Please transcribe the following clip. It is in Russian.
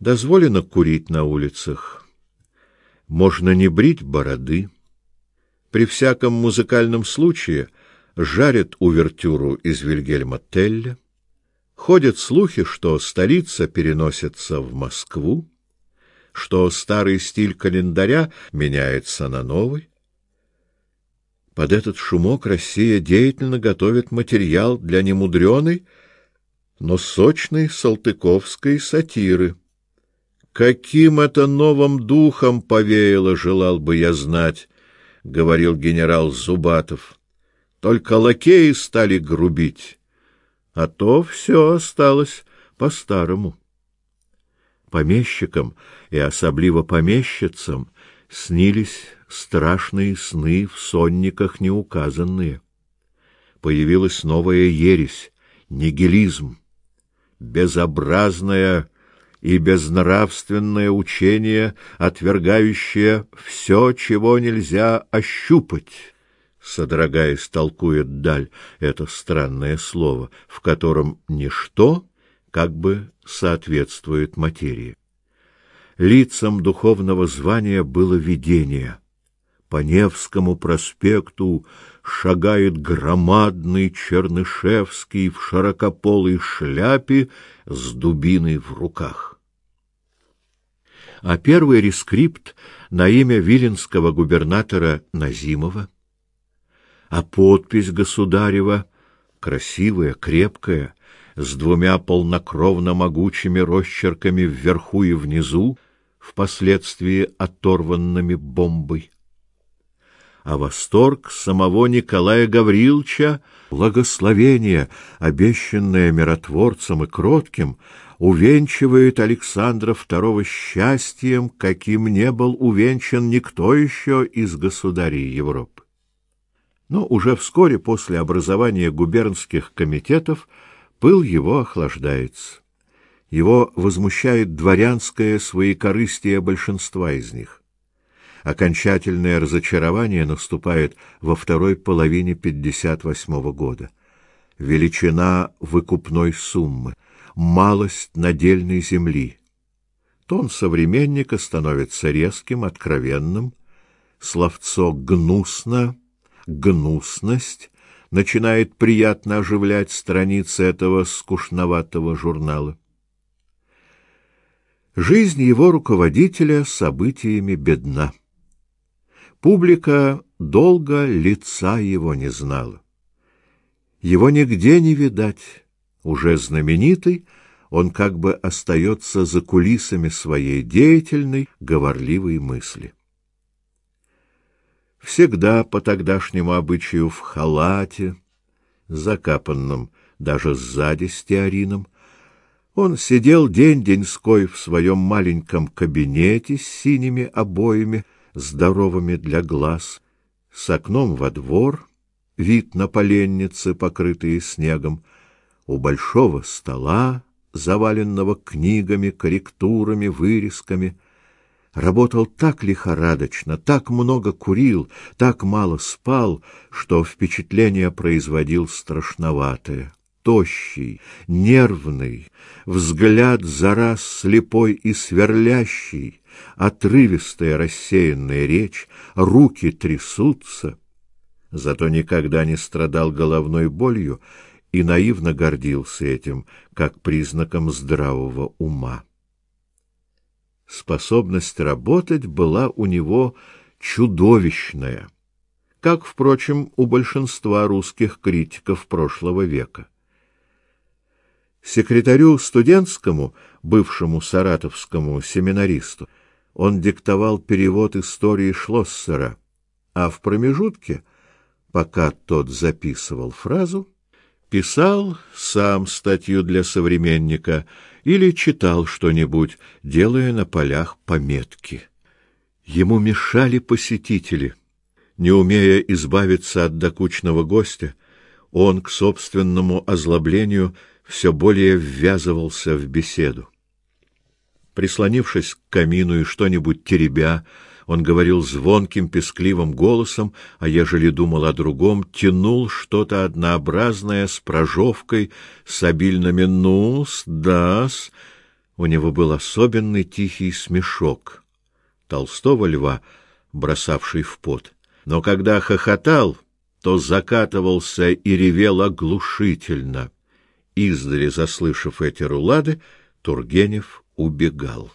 Дозволено курить на улицах. Можно не брить бороды. При всяком музыкальном случае жарят увертюру из Вильгельма Телля. Ходят слухи, что столица переносится в Москву, что старый стиль календаря меняется на новый. Под этот шумок Россия деятельно готовит материал для немудреной, но сочной салтыковской сатиры. Каким это новым духом повеяло, желал бы я знать, — говорил генерал Зубатов. Только лакеи стали грубить а то все осталось по-старому. Помещикам и особливо помещицам снились страшные сны в сонниках неуказанные. Появилась новая ересь — нигилизм, безобразное и безнравственное учение, отвергающее все, чего нельзя ощупать, содрогаясь, толкует даль это странное слово, в котором ничто как бы соответствует материи. Лицам духовного звания было видение. По Невскому проспекту шагает громадный Чернышевский в широкополой шляпе с дубиной в руках. А первый рескрипт на имя виленского губернатора Назимова а подпись государева, красивая, крепкая, с двумя полнокровно могучими росчерками вверху и внизу, впоследствии оторванными бомбой. А восторг самого Николая Гавриловича, благословение, обещанное миротворцем и кротким, увенчивает Александра II счастьем, каким не был увенчан никто еще из государей Европы. Но уже вскоре после образования губернских комитетов пыл его охлаждается. Его возмущает дворянское своекорыстие большинства из них. Окончательное разочарование наступает во второй половине 58 года. Величина выкупной суммы, малость надельной земли. Тон современника становится резким, откровенным, словцо гнусно гнусность начинает приятно оживлять страницы этого скучноватого журнала. Жизнь его руководителя событиями бедна. Публика долго лица его не знала. Его нигде не видать. Уже знаменитый, он как бы остается за кулисами своей деятельной, говорливой мысли всегда по тогдашнему обычаю в халате, закапанном даже сзади стеарином. Он сидел день-деньской в своем маленьком кабинете с синими обоями, здоровыми для глаз, с окном во двор, вид на поленницы, покрытые снегом, у большого стола, заваленного книгами, корректурами, вырезками — работал так лихорадочно, так много курил, так мало спал, что впечатление производил страшноватое. Тощий, нервный, взгляд за раз слепой и сверлящий, отрывистая рассеянная речь, руки трясутся. Зато никогда не страдал головной болью и наивно гордился этим, как признаком здравого ума. Способность работать была у него чудовищная, как, впрочем, у большинства русских критиков прошлого века. Секретарю студентскому, бывшему саратовскому семинаристу, он диктовал перевод истории Шлоссера, а в промежутке, пока тот записывал фразу, писал сам статью для современника — или читал что-нибудь, делая на полях пометки. Ему мешали посетители. Не умея избавиться от докучного гостя, он к собственному озлоблению все более ввязывался в беседу. Прислонившись к камину и что-нибудь теребя, он говорил звонким, пескливым голосом, а ежели думал о другом, тянул что-то однообразное с прожовкой, с обильными «ну-с», «да-с». У него был особенный тихий смешок, толстого льва, бросавший в пот. Но когда хохотал, то закатывался и ревел оглушительно. Издали заслышав эти рулады, Тургенев убегал.